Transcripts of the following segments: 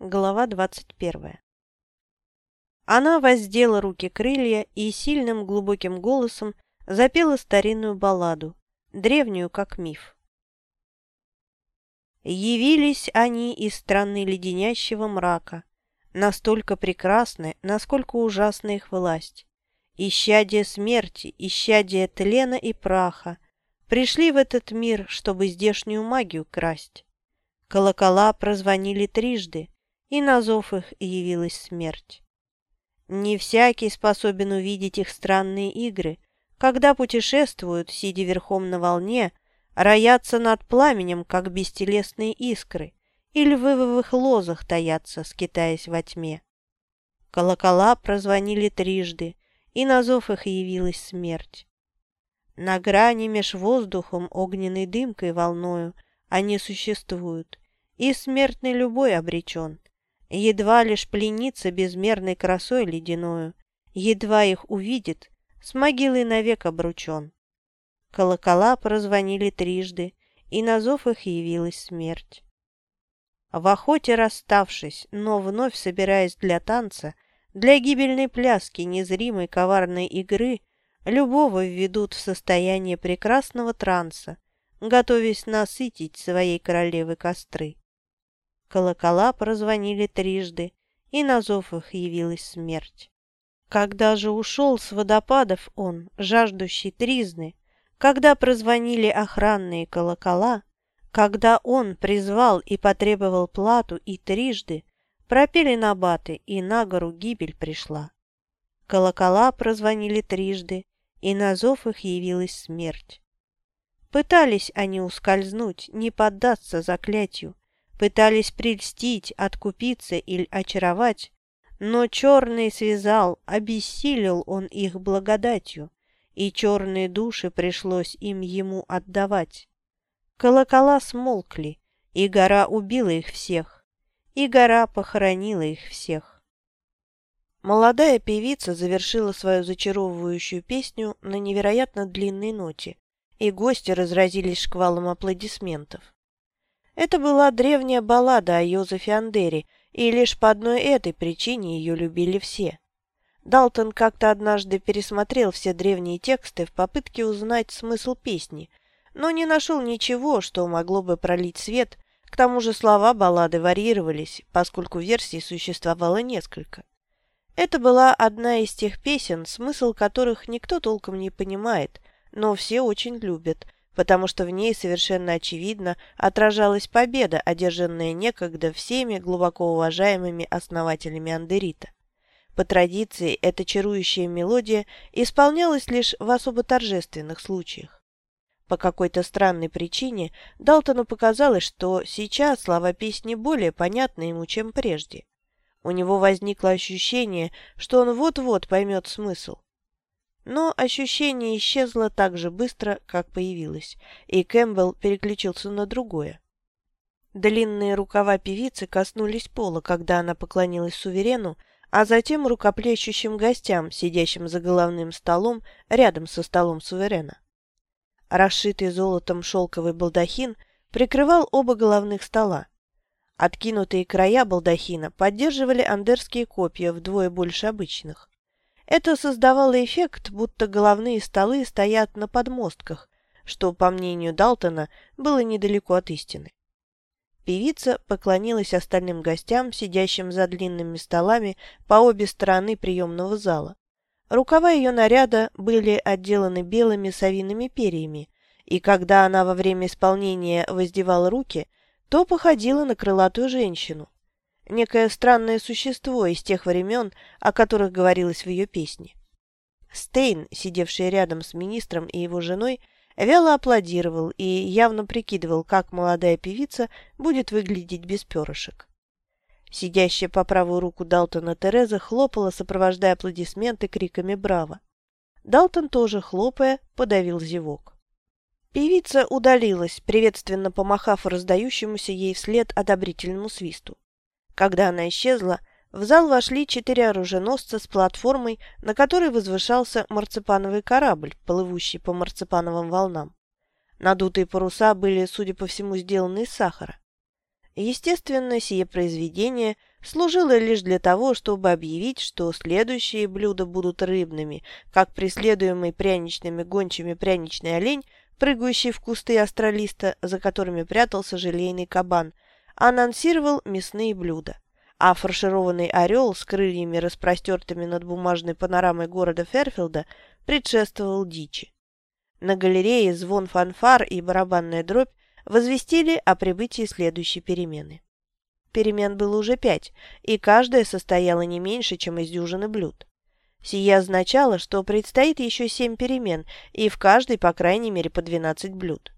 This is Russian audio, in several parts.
Глава двадцать первая. Она воздела руки крылья и сильным глубоким голосом запела старинную балладу, древнюю как миф. Явились они из страны леденящего мрака, настолько прекрасны, насколько ужасна их власть. Исчадие смерти, исчадие тлена и праха, пришли в этот мир, чтобы здешнюю магию красть. Колокола прозвонили трижды, и на зов их явилась смерть. Не всякий способен увидеть их странные игры, когда путешествуют, сидя верхом на волне, роятся над пламенем, как бестелесные искры, или в ивовых лозах таятся, скитаясь во тьме. Колокола прозвонили трижды, и на зов их явилась смерть. На грани меж воздухом огненной дымкой волною они существуют, и смертный любой обречен, Едва лишь пленится безмерной красой ледяною, Едва их увидит, с могилой навек обручен. Колокола прозвонили трижды, и на зов их явилась смерть. В охоте расставшись, но вновь собираясь для танца, для гибельной пляски незримой коварной игры, любого введут в состояние прекрасного транса, готовясь насытить своей королевы костры. Колокола прозвонили трижды, и на зов их явилась смерть. Когда же ушел с водопадов он, жаждущий тризны, когда прозвонили охранные колокола, когда он призвал и потребовал плату и трижды, пропели набаты, и на гору гибель пришла. Колокола прозвонили трижды, и на зов их явилась смерть. Пытались они ускользнуть, не поддаться заклятию, Пытались прельстить, откупиться или очаровать, но черный связал, обессилил он их благодатью, и черные души пришлось им ему отдавать. Колокола смолкли, и гора убила их всех, и гора похоронила их всех. Молодая певица завершила свою зачаровывающую песню на невероятно длинной ноте, и гости разразились шквалом аплодисментов. Это была древняя баллада о Йозефе Андере, и лишь по одной этой причине ее любили все. Далтон как-то однажды пересмотрел все древние тексты в попытке узнать смысл песни, но не нашел ничего, что могло бы пролить свет, к тому же слова баллады варьировались, поскольку версий существовало несколько. Это была одна из тех песен, смысл которых никто толком не понимает, но все очень любят – потому что в ней совершенно очевидно отражалась победа, одержанная некогда всеми глубоко уважаемыми основателями Андерита. По традиции, эта чарующая мелодия исполнялась лишь в особо торжественных случаях. По какой-то странной причине Далтону показалось, что сейчас слова песни более понятны ему, чем прежде. У него возникло ощущение, что он вот-вот поймет смысл. Но ощущение исчезло так же быстро, как появилось, и Кэмпбелл переключился на другое. Длинные рукава певицы коснулись пола, когда она поклонилась суверену, а затем рукоплещущим гостям, сидящим за головным столом рядом со столом суверена. Расшитый золотом шелковый балдахин прикрывал оба головных стола. Откинутые края балдахина поддерживали андерские копья вдвое больше обычных. Это создавало эффект, будто головные столы стоят на подмостках, что, по мнению Далтона, было недалеко от истины. Певица поклонилась остальным гостям, сидящим за длинными столами по обе стороны приемного зала. Рукава ее наряда были отделаны белыми совиными перьями, и когда она во время исполнения воздевала руки, то походила на крылатую женщину, некое странное существо из тех времен, о которых говорилось в ее песне. Стейн, сидевший рядом с министром и его женой, вяло аплодировал и явно прикидывал, как молодая певица будет выглядеть без перышек. Сидящая по правую руку Далтона Тереза хлопала, сопровождая аплодисменты криками «Браво!». Далтон тоже, хлопая, подавил зевок. Певица удалилась, приветственно помахав раздающемуся ей вслед одобрительному свисту. Когда она исчезла, в зал вошли четыре оруженосца с платформой, на которой возвышался марципановый корабль, плывущий по марципановым волнам. Надутые паруса были, судя по всему, сделаны из сахара. Естественно, сие произведение служило лишь для того, чтобы объявить, что следующие блюда будут рыбными, как преследуемый пряничными гончими пряничный олень, прыгающий в кусты астралиста, за которыми прятался желейный кабан, анонсировал мясные блюда. А фаршированный орел с крыльями, распростертыми над бумажной панорамой города Ферфилда, предшествовал дичи. На галерее звон фанфар и барабанная дробь возвестили о прибытии следующей перемены. Перемен было уже пять, и каждая состояла не меньше, чем из дюжины блюд. Сие означало, что предстоит еще семь перемен, и в каждой, по крайней мере, по двенадцать блюд.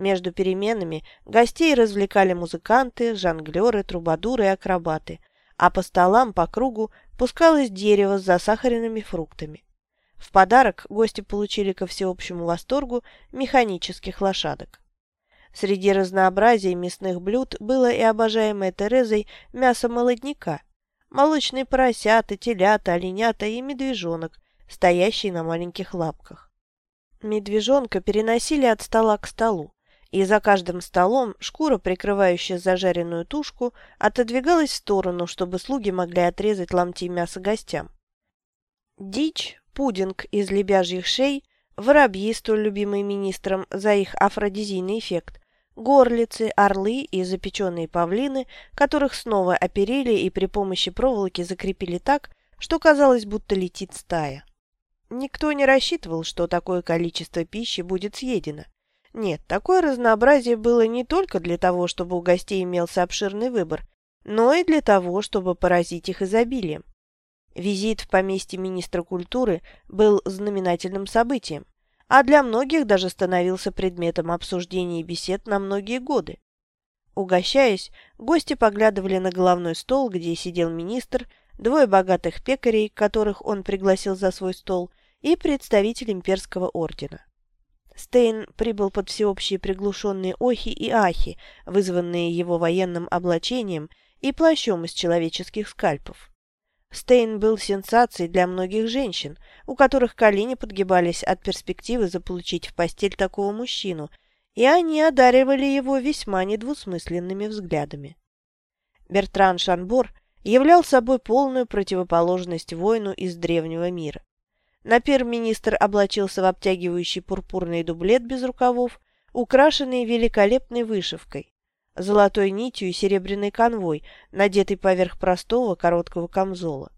Между переменами гостей развлекали музыканты, жонглеры, трубадуры и акробаты, а по столам по кругу пускалось дерево с засахаренными фруктами. В подарок гости получили ко всеобщему восторгу механических лошадок. Среди разнообразия мясных блюд было и обожаемое Терезой мясо молодняка, молочные поросята, телята, оленята и медвежонок, стоящий на маленьких лапках. Медвежонка переносили от стола к столу, и за каждым столом шкура, прикрывающая зажаренную тушку, отодвигалась в сторону, чтобы слуги могли отрезать ломти мяса гостям. Дичь, пудинг из лебяжьих шей, воробьи, столь любимые министром за их афродизийный эффект, горлицы, орлы и запеченные павлины, которых снова оперили и при помощи проволоки закрепили так, что казалось, будто летит стая. Никто не рассчитывал, что такое количество пищи будет съедено. Нет, такое разнообразие было не только для того, чтобы у гостей имелся обширный выбор, но и для того, чтобы поразить их изобилием. Визит в поместье министра культуры был знаменательным событием, а для многих даже становился предметом обсуждений и бесед на многие годы. Угощаясь, гости поглядывали на головной стол, где сидел министр, двое богатых пекарей, которых он пригласил за свой стол, и представитель имперского ордена. Стейн прибыл под всеобщие приглушенные охи и ахи, вызванные его военным облачением и плащом из человеческих скальпов. Стейн был сенсацией для многих женщин, у которых колени подгибались от перспективы заполучить в постель такого мужчину, и они одаривали его весьма недвусмысленными взглядами. Бертран Шанбор являл собой полную противоположность воину из древнего мира. Напер-министр облачился в обтягивающий пурпурный дублет без рукавов, украшенный великолепной вышивкой, золотой нитью и серебряной конвой, надетый поверх простого короткого камзола.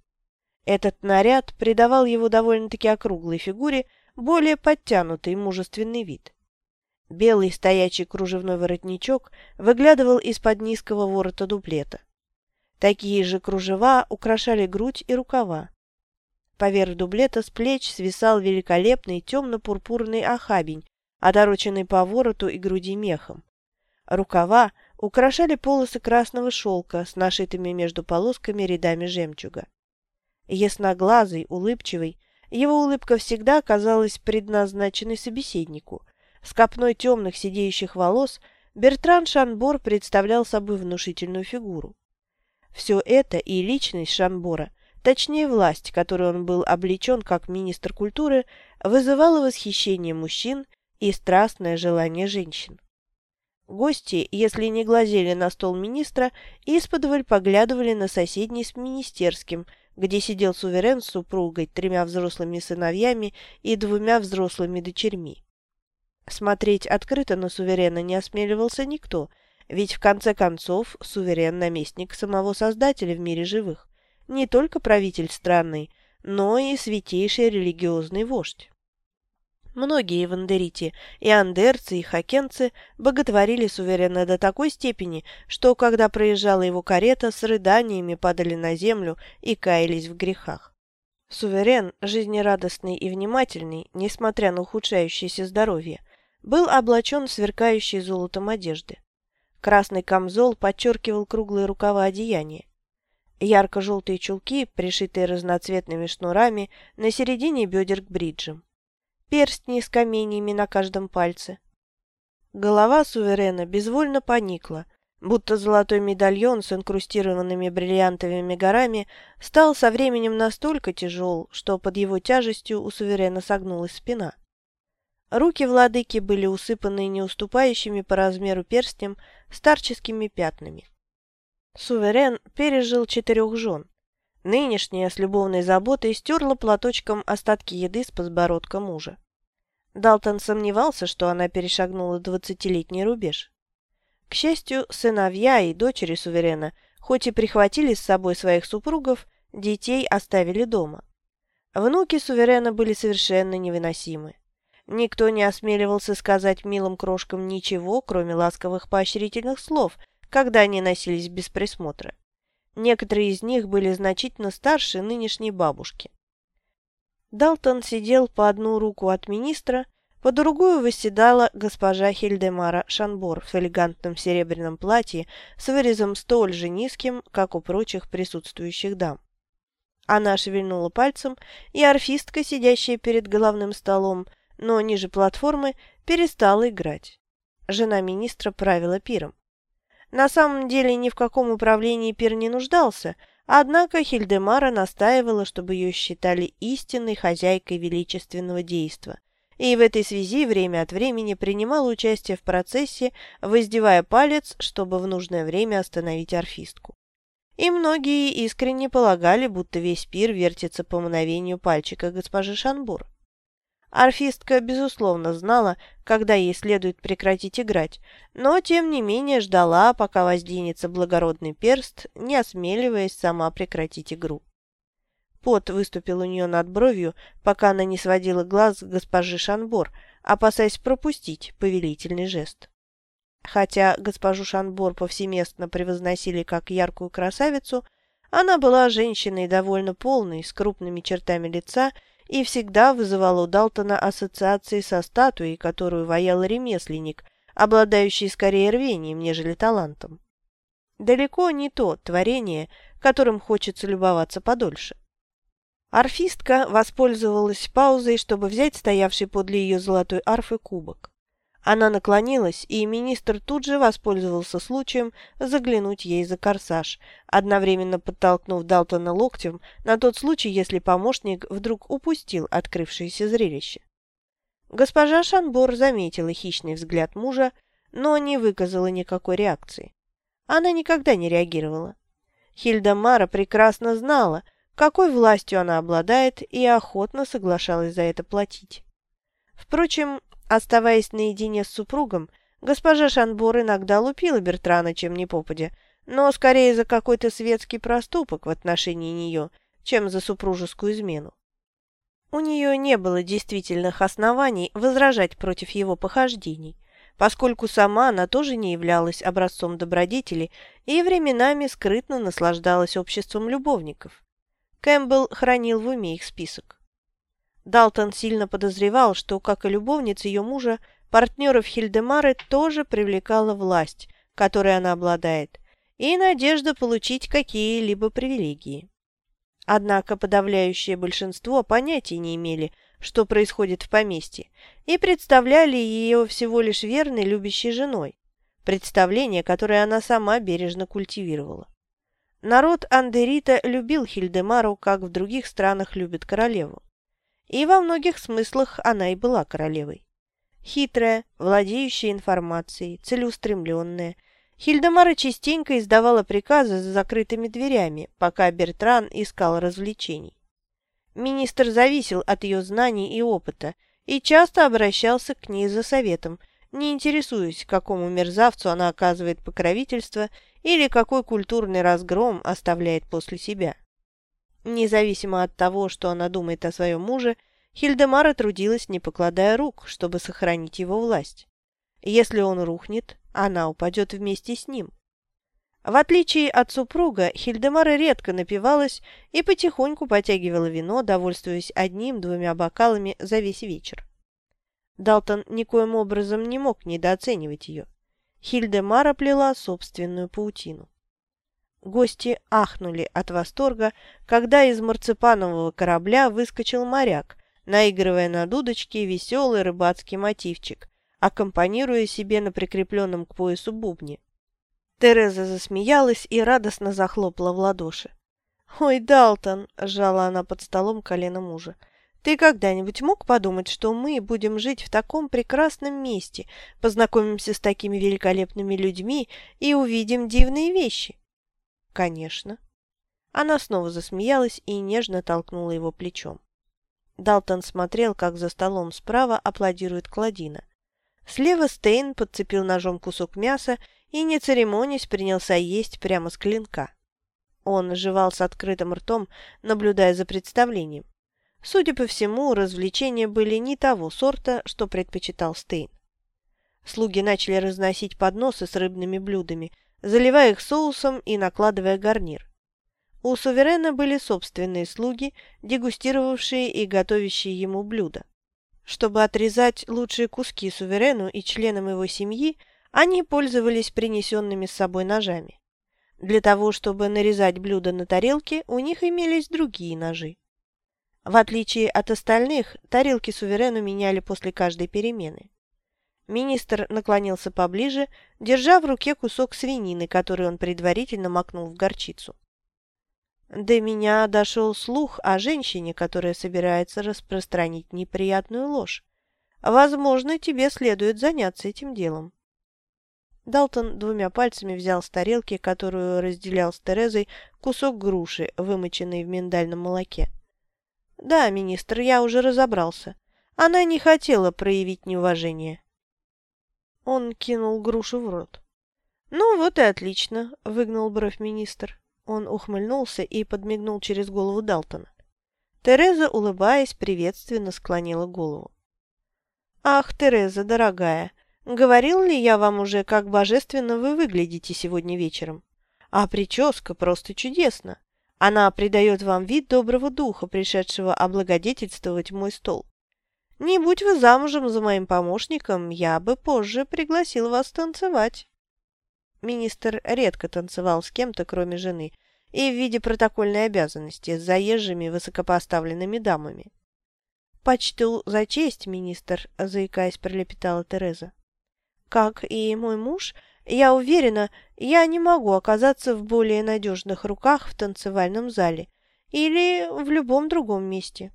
Этот наряд придавал его довольно-таки округлой фигуре более подтянутый мужественный вид. Белый стоячий кружевной воротничок выглядывал из-под низкого ворота дуплета. Такие же кружева украшали грудь и рукава. Поверх дублета с плеч свисал великолепный темно-пурпурный охабень, отороченный по вороту и груди мехом. Рукава украшали полосы красного шелка с нашитыми между полосками рядами жемчуга. Ясноглазый, улыбчивый, его улыбка всегда казалась предназначенной собеседнику. С копной темных сидеющих волос Бертран Шанбор представлял собой внушительную фигуру. Все это и личность Шанбора – точнее власть, которой он был облечен как министр культуры, вызывала восхищение мужчин и страстное желание женщин. Гости, если не глазели на стол министра, исподволь поглядывали на соседний с министерским, где сидел суверен с супругой, тремя взрослыми сыновьями и двумя взрослыми дочерьми. Смотреть открыто на суверена не осмеливался никто, ведь в конце концов суверен – наместник самого Создателя в мире живых не только правитель страны, но и святейший религиозный вождь. Многие вандерити, и андерцы, и хакенцы боготворили суверена до такой степени, что, когда проезжала его карета, с рыданиями падали на землю и каялись в грехах. Суверен, жизнерадостный и внимательный, несмотря на ухудшающееся здоровье, был облачен в сверкающие золотом одежды. Красный камзол подчеркивал круглые рукава одеяния. Ярко-желтые чулки, пришитые разноцветными шнурами, на середине бедер к бриджам. Перстни с каменьями на каждом пальце. Голова суверена безвольно поникла, будто золотой медальон с инкрустированными бриллиантовыми горами стал со временем настолько тяжел, что под его тяжестью у суверена согнулась спина. Руки владыки были усыпаны неуступающими по размеру перстнем старческими пятнами. Суверен пережил четырех жен. Нынешняя с любовной заботой стерла платочком остатки еды с подбородка мужа. Далтон сомневался, что она перешагнула двадцатилетний рубеж. К счастью, сыновья и дочери суверена, хоть и прихватили с собой своих супругов, детей оставили дома. Внуки суверена были совершенно невыносимы. Никто не осмеливался сказать милым крошкам ничего, кроме ласковых поощрительных слов, когда они носились без присмотра. Некоторые из них были значительно старше нынешней бабушки. Далтон сидел по одну руку от министра, по другую восседала госпожа Хильдемара Шанбор в элегантном серебряном платье с вырезом столь же низким, как у прочих присутствующих дам. Она шевельнула пальцем, и орфистка, сидящая перед головным столом, но ниже платформы, перестала играть. Жена министра правила пиром. На самом деле ни в каком управлении пир не нуждался, однако Хильдемара настаивала, чтобы ее считали истинной хозяйкой величественного действа, и в этой связи время от времени принимала участие в процессе, воздевая палец, чтобы в нужное время остановить орфистку. И многие искренне полагали, будто весь пир вертится по мановению пальчика госпожи Шанбур. Арфистка, безусловно, знала, когда ей следует прекратить играть, но, тем не менее, ждала, пока возденется благородный перст, не осмеливаясь сама прекратить игру. Пот выступил у нее над бровью, пока она не сводила глаз с госпожи Шанбор, опасаясь пропустить повелительный жест. Хотя госпожу Шанбор повсеместно превозносили как яркую красавицу, она была женщиной довольно полной, с крупными чертами лица и всегда вызывала у Далтона ассоциации со статуей, которую ваял ремесленник, обладающий скорее рвением, нежели талантом. Далеко не то творение, которым хочется любоваться подольше. Арфистка воспользовалась паузой, чтобы взять стоявший подле ее золотой арфы кубок. Она наклонилась, и министр тут же воспользовался случаем заглянуть ей за корсаж, одновременно подтолкнув Далтона локтем на тот случай, если помощник вдруг упустил открывшееся зрелище. Госпожа Шанбор заметила хищный взгляд мужа, но не выказала никакой реакции. Она никогда не реагировала. Хильда Мара прекрасно знала, какой властью она обладает, и охотно соглашалась за это платить. Впрочем, Оставаясь наедине с супругом, госпожа Шанбор иногда лупила Бертрана чем ни попадя, но скорее за какой-то светский проступок в отношении нее, чем за супружескую измену. У нее не было действительных оснований возражать против его похождений, поскольку сама она тоже не являлась образцом добродетели и временами скрытно наслаждалась обществом любовников. Кэмпбелл хранил в уме их список. Далтон сильно подозревал, что, как и любовница ее мужа, партнеров Хильдемары тоже привлекала власть, которой она обладает, и надежда получить какие-либо привилегии. Однако подавляющее большинство понятия не имели, что происходит в поместье, и представляли ее всего лишь верной любящей женой, представление, которое она сама бережно культивировала. Народ Андерита любил Хильдемару, как в других странах любят королеву. И во многих смыслах она и была королевой. Хитрая, владеющая информацией, целеустремленная, Хильдемара частенько издавала приказы за закрытыми дверями, пока Бертран искал развлечений. Министр зависел от ее знаний и опыта и часто обращался к ней за советом, не интересуясь, какому мерзавцу она оказывает покровительство или какой культурный разгром оставляет после себя. Независимо от того, что она думает о своем муже, Хильдемара трудилась, не покладая рук, чтобы сохранить его власть. Если он рухнет, она упадет вместе с ним. В отличие от супруга, Хильдемара редко напивалась и потихоньку потягивала вино, довольствуясь одним-двумя бокалами за весь вечер. Далтон никоим образом не мог недооценивать ее. Хильдемара плела собственную паутину. Гости ахнули от восторга, когда из марципанового корабля выскочил моряк, наигрывая на дудочке веселый рыбацкий мотивчик, аккомпанируя себе на прикрепленном к поясу бубне. Тереза засмеялась и радостно захлопала в ладоши. «Ой, Далтон!» – сжала она под столом колено мужа. «Ты когда-нибудь мог подумать, что мы будем жить в таком прекрасном месте, познакомимся с такими великолепными людьми и увидим дивные вещи?» «Конечно». Она снова засмеялась и нежно толкнула его плечом. Далтон смотрел, как за столом справа аплодирует Кладина. Слева Стейн подцепил ножом кусок мяса и, не церемонясь, принялся есть прямо с клинка. Он жевал с открытым ртом, наблюдая за представлением. Судя по всему, развлечения были не того сорта, что предпочитал Стейн. Слуги начали разносить подносы с рыбными блюдами, заливая их соусом и накладывая гарнир. У суверена были собственные слуги, дегустировавшие и готовящие ему блюда. Чтобы отрезать лучшие куски суверену и членам его семьи, они пользовались принесенными с собой ножами. Для того, чтобы нарезать блюда на тарелке, у них имелись другие ножи. В отличие от остальных, тарелки суверену меняли после каждой перемены. Министр наклонился поближе, держа в руке кусок свинины, который он предварительно макнул в горчицу. До меня дошел слух о женщине, которая собирается распространить неприятную ложь. Возможно, тебе следует заняться этим делом. Далтон двумя пальцами взял с тарелки, которую разделял с Терезой, кусок груши, вымоченный в миндальном молоке. «Да, министр, я уже разобрался. Она не хотела проявить неуважение». Он кинул грушу в рот. «Ну вот и отлично», — выгнал бровь министр. Он ухмыльнулся и подмигнул через голову Далтона. Тереза, улыбаясь, приветственно склонила голову. «Ах, Тереза, дорогая, говорил ли я вам уже, как божественно вы выглядите сегодня вечером? А прическа просто чудесна. Она придает вам вид доброго духа, пришедшего облагодетельствовать мой стол. Не будь вы замужем за моим помощником, я бы позже пригласил вас танцевать». Министр редко танцевал с кем-то, кроме жены, и в виде протокольной обязанности с заезжими высокопоставленными дамами. «Почту за честь, министр», – заикаясь, пролепетала Тереза. «Как и мой муж, я уверена, я не могу оказаться в более надежных руках в танцевальном зале или в любом другом месте».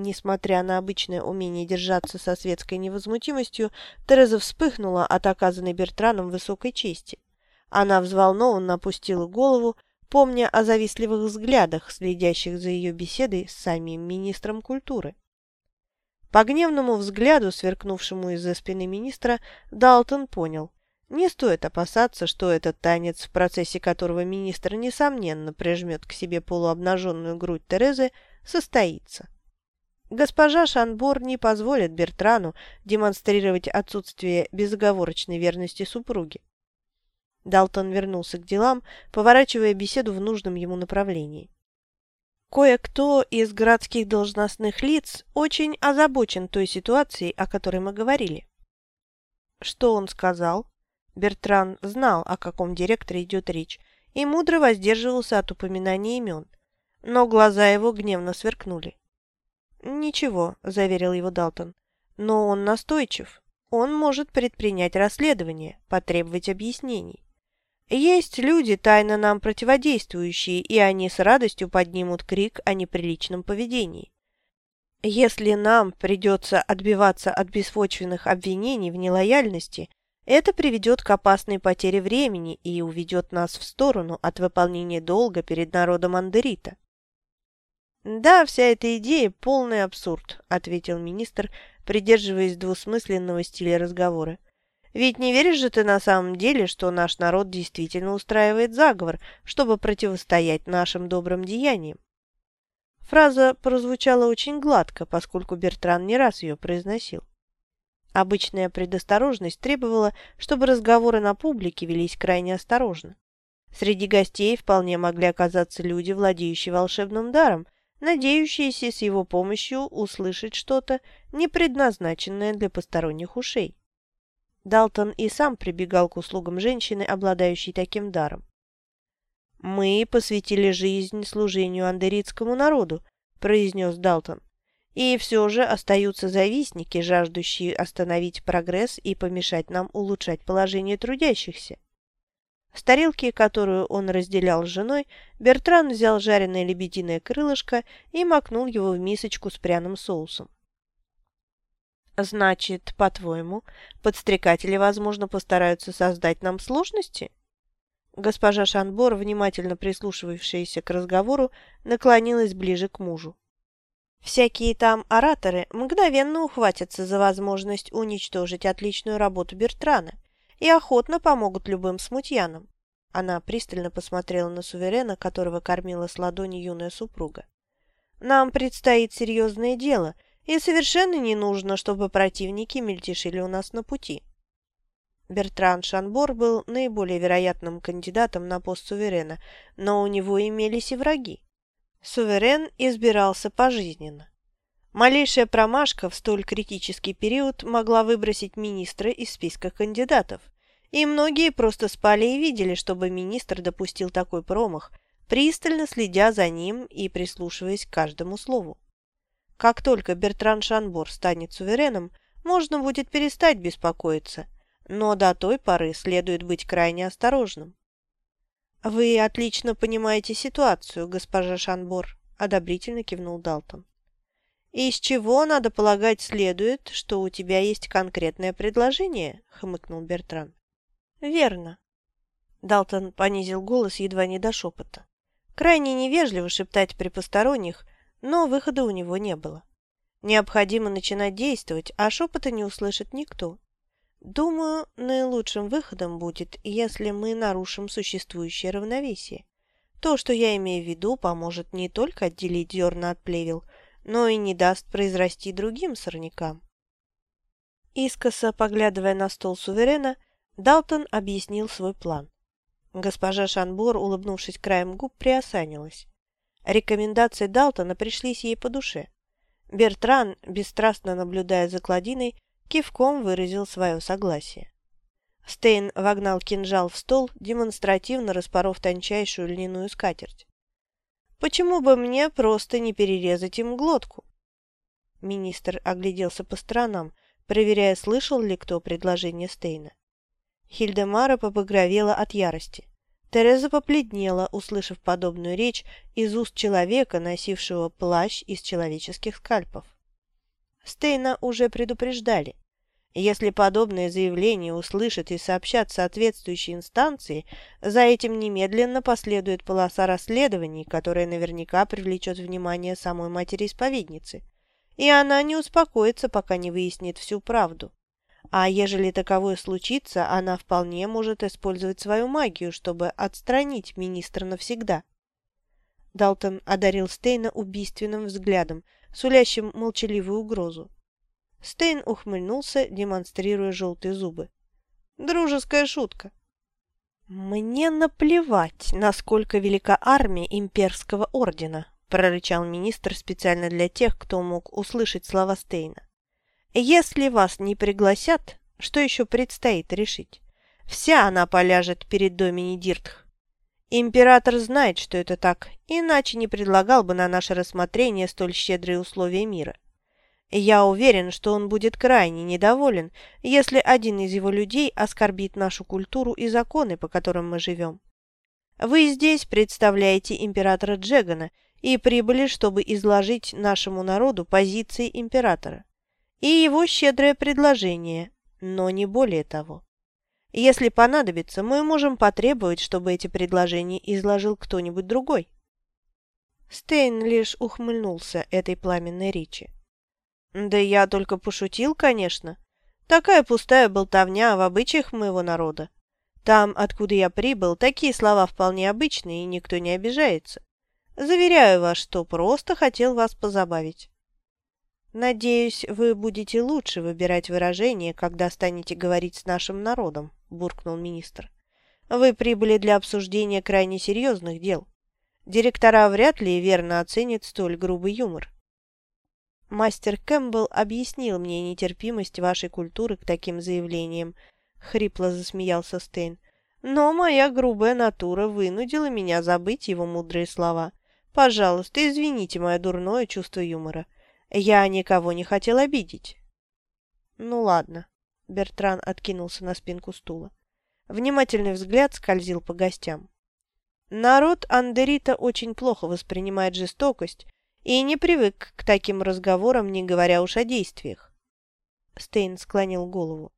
Несмотря на обычное умение держаться со светской невозмутимостью, Тереза вспыхнула от оказанной Бертраном высокой чести. Она взволнованно опустила голову, помня о завистливых взглядах, следящих за ее беседой с самим министром культуры. По гневному взгляду, сверкнувшему из-за спины министра, Далтон понял, не стоит опасаться, что этот танец, в процессе которого министр, несомненно, прижмет к себе полуобнаженную грудь Терезы, состоится. Госпожа Шанбор не позволит Бертрану демонстрировать отсутствие безоговорочной верности супруге. Далтон вернулся к делам, поворачивая беседу в нужном ему направлении. Кое-кто из городских должностных лиц очень озабочен той ситуацией, о которой мы говорили. Что он сказал? Бертран знал, о каком директоре идет речь, и мудро воздерживался от упоминания имен, но глаза его гневно сверкнули. «Ничего», – заверил его Далтон. «Но он настойчив. Он может предпринять расследование, потребовать объяснений. Есть люди, тайно нам противодействующие, и они с радостью поднимут крик о неприличном поведении. Если нам придется отбиваться от беспочвенных обвинений в нелояльности, это приведет к опасной потере времени и уведет нас в сторону от выполнения долга перед народом Андерита. «Да, вся эта идея – полный абсурд», – ответил министр, придерживаясь двусмысленного стиля разговора. «Ведь не веришь же ты на самом деле, что наш народ действительно устраивает заговор, чтобы противостоять нашим добрым деяниям?» Фраза прозвучала очень гладко, поскольку Бертран не раз ее произносил. Обычная предосторожность требовала, чтобы разговоры на публике велись крайне осторожно. Среди гостей вполне могли оказаться люди, владеющие волшебным даром – надеющиеся с его помощью услышать что-то, не предназначенное для посторонних ушей. Далтон и сам прибегал к услугам женщины, обладающей таким даром. «Мы посвятили жизнь служению андеритскому народу», – произнес Далтон. «И все же остаются завистники, жаждущие остановить прогресс и помешать нам улучшать положение трудящихся. С тарелки, которую он разделял с женой, Бертран взял жареное лебединое крылышко и макнул его в мисочку с пряным соусом. «Значит, по-твоему, подстрекатели, возможно, постараются создать нам сложности?» Госпожа Шанбор, внимательно прислушивавшаяся к разговору, наклонилась ближе к мужу. Всякие там ораторы мгновенно ухватятся за возможность уничтожить отличную работу Бертрана и охотно помогут любым смутьянам. Она пристально посмотрела на суверена, которого кормила с ладони юная супруга. «Нам предстоит серьезное дело, и совершенно не нужно, чтобы противники мельтешили у нас на пути». Бертран Шанбор был наиболее вероятным кандидатом на пост суверена, но у него имелись и враги. Суверен избирался пожизненно. Малейшая промашка в столь критический период могла выбросить министра из списка кандидатов, и многие просто спали и видели, чтобы министр допустил такой промах, пристально следя за ним и прислушиваясь к каждому слову. Как только Бертран Шанбор станет сувереном, можно будет перестать беспокоиться, но до той поры следует быть крайне осторожным. «Вы отлично понимаете ситуацию, госпожа Шанбор», – одобрительно кивнул Далтон. «Из чего, надо полагать, следует, что у тебя есть конкретное предложение?» – хмыкнул Бертран. «Верно». Далтон понизил голос едва не до шепота. Крайне невежливо шептать при посторонних, но выхода у него не было. Необходимо начинать действовать, а шепота не услышит никто. Думаю, наилучшим выходом будет, если мы нарушим существующее равновесие. То, что я имею в виду, поможет не только отделить зерна от плевел, но и не даст произрасти другим сорнякам. Искоса, поглядывая на стол суверена, Далтон объяснил свой план. Госпожа Шанбор, улыбнувшись краем губ, приосанилась. Рекомендации Далтона пришлись ей по душе. Бертран, бесстрастно наблюдая за Кладиной, кивком выразил свое согласие. Стейн вогнал кинжал в стол, демонстративно распоров тончайшую льняную скатерть. «Почему бы мне просто не перерезать им глотку?» Министр огляделся по сторонам, проверяя, слышал ли кто предложение Стейна. Хильдемара побагровела от ярости. Тереза побледнела, услышав подобную речь из уст человека, носившего плащ из человеческих скальпов. Стейна уже предупреждали. Если подобное заявление услышат и сообщат соответствующие инстанции, за этим немедленно последует полоса расследований, которая наверняка привлечет внимание самой матери-исповедницы. И она не успокоится, пока не выяснит всю правду. А ежели таковое случится, она вполне может использовать свою магию, чтобы отстранить министра навсегда. Далтон одарил Стейна убийственным взглядом, сулящим молчаливую угрозу. Стейн ухмыльнулся, демонстрируя желтые зубы. «Дружеская шутка». «Мне наплевать, насколько велика армия имперского ордена», прорычал министр специально для тех, кто мог услышать слова Стейна. «Если вас не пригласят, что еще предстоит решить? Вся она поляжет перед Домини Диртх. Император знает, что это так, иначе не предлагал бы на наше рассмотрение столь щедрые условия мира. Я уверен, что он будет крайне недоволен, если один из его людей оскорбит нашу культуру и законы, по которым мы живем. Вы здесь представляете императора Джегана и прибыли, чтобы изложить нашему народу позиции императора и его щедрое предложение, но не более того. Если понадобится, мы можем потребовать, чтобы эти предложения изложил кто-нибудь другой». Стейн лишь ухмыльнулся этой пламенной речи. «Да я только пошутил, конечно. Такая пустая болтовня в обычаях моего народа. Там, откуда я прибыл, такие слова вполне обычные, и никто не обижается. Заверяю вас, что просто хотел вас позабавить». «Надеюсь, вы будете лучше выбирать выражения, когда станете говорить с нашим народом», – буркнул министр. «Вы прибыли для обсуждения крайне серьезных дел. Директора вряд ли верно оценят столь грубый юмор». «Мастер Кэмпбелл объяснил мне нетерпимость вашей культуры к таким заявлениям», – хрипло засмеялся Стейн. «Но моя грубая натура вынудила меня забыть его мудрые слова. Пожалуйста, извините мое дурное чувство юмора». Я никого не хотел обидеть. Ну ладно. Бертран откинулся на спинку стула. Внимательный взгляд скользил по гостям. Народ Андерита очень плохо воспринимает жестокость и не привык к таким разговорам, не говоря уж о действиях. Стейн склонил голову.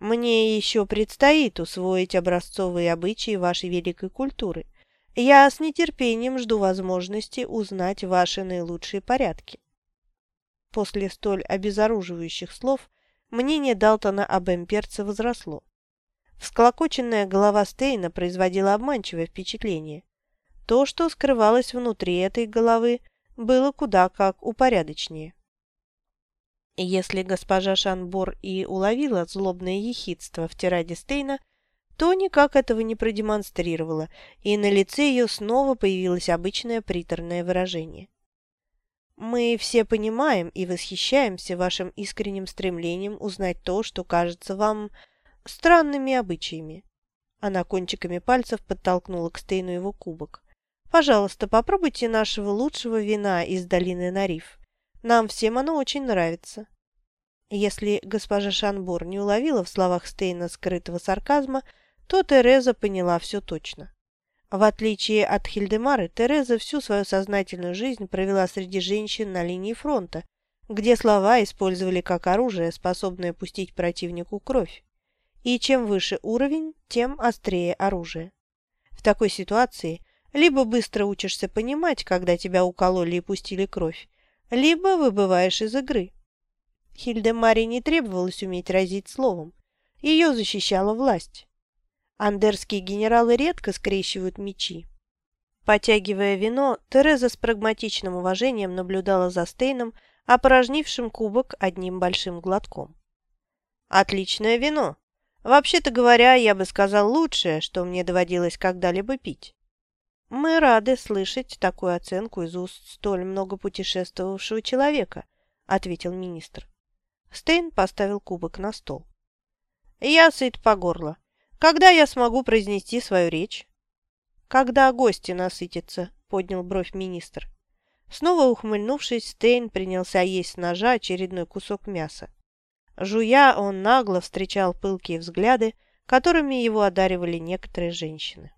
Мне еще предстоит усвоить образцовые обычаи вашей великой культуры. Я с нетерпением жду возможности узнать ваши наилучшие порядки. После столь обезоруживающих слов мнение Далтона об имперце возросло. Всклокоченная голова Стейна производила обманчивое впечатление. То, что скрывалось внутри этой головы, было куда как упорядочнее. Если госпожа Шанбор и уловила злобное ехидство в тираде Стейна, то никак этого не продемонстрировала, и на лице ее снова появилось обычное приторное выражение. «Мы все понимаем и восхищаемся вашим искренним стремлением узнать то, что кажется вам странными обычаями». Она кончиками пальцев подтолкнула к Стейну его кубок. «Пожалуйста, попробуйте нашего лучшего вина из долины Нариф. Нам всем оно очень нравится». Если госпожа Шанбор не уловила в словах Стейна скрытого сарказма, то Тереза поняла все точно. В отличие от Хильдемары, Тереза всю свою сознательную жизнь провела среди женщин на линии фронта, где слова использовали как оружие, способное пустить противнику кровь. И чем выше уровень, тем острее оружие. В такой ситуации либо быстро учишься понимать, когда тебя укололи и пустили кровь, либо выбываешь из игры. Хильдемаре не требовалось уметь разить словом. Ее защищала власть. Андерские генералы редко скрещивают мечи. Потягивая вино, Тереза с прагматичным уважением наблюдала за Стейном, опорожнившим кубок одним большим глотком. «Отличное вино! Вообще-то говоря, я бы сказал лучшее, что мне доводилось когда-либо пить. Мы рады слышать такую оценку из уст столь много путешествовавшего человека», — ответил министр. Стейн поставил кубок на стол. «Я сыт по горло. Когда я смогу произнести свою речь?» «Когда гости насытятся», — поднял бровь министр. Снова ухмыльнувшись, Стейн принялся есть с ножа очередной кусок мяса. Жуя, он нагло встречал пылкие взгляды, которыми его одаривали некоторые женщины.